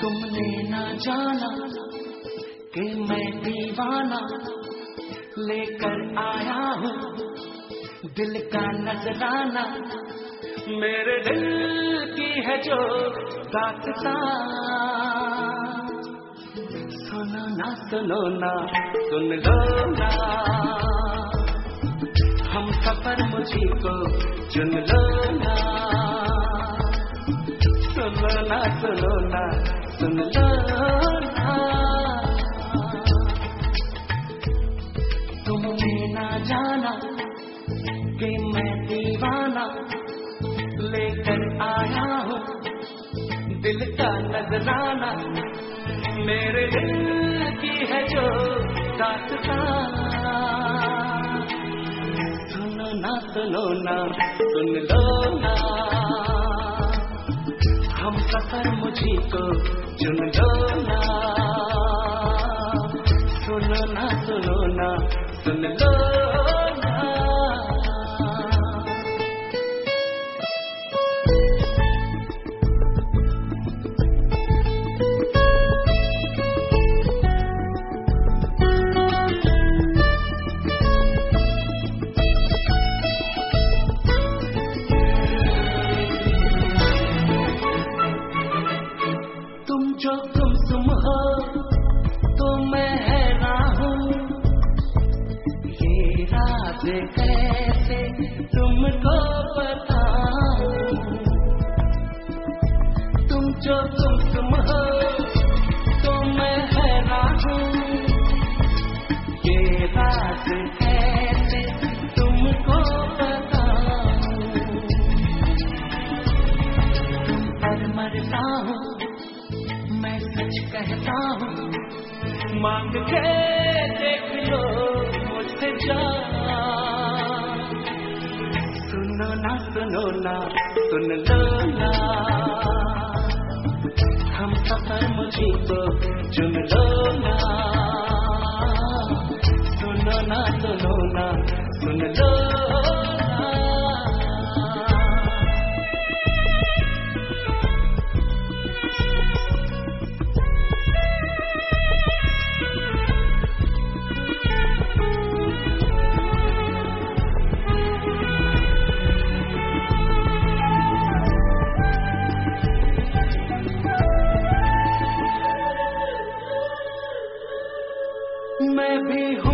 तुमने ना जाना कि मैं दीवाना लेकर आया हूँ। दिल का नजराना मेरे दिल की है जो दास्ता। सुनो ना सुनो ना, सुन लो ना। हम सफ़र मुझी को चुन लो ना। सुनो ना सुनो ना, सुन लो तुमने ना जाना कि मैं दीवाना लेकर आया हूँ दिल का नजराना। मेरे दिल की है जो दास्ता सुनो ना सुनो ना, सुन लो ना। हम सफ़र मुझे को चुन लो ना। सुनो ना सुनो ना, सुन लो तुम जो गुमसुम हो तो मैं हैरान हूँ। ये राज कैसे तुमको बताऊँ तुम पर मरता हूँ, मैं सच कहता हूँ। मांग के देख लो मुझसे जा सुनो ना सुनो ना, सुन लो ना। सुन लो मैं भी हूँ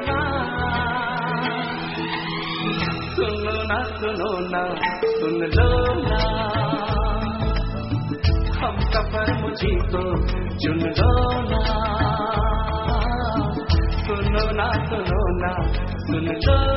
सुनो ना, सुन लो ना। हम सफ़र मुझी को चुन लो ना। सुनो ना सुनो ना, सुन लो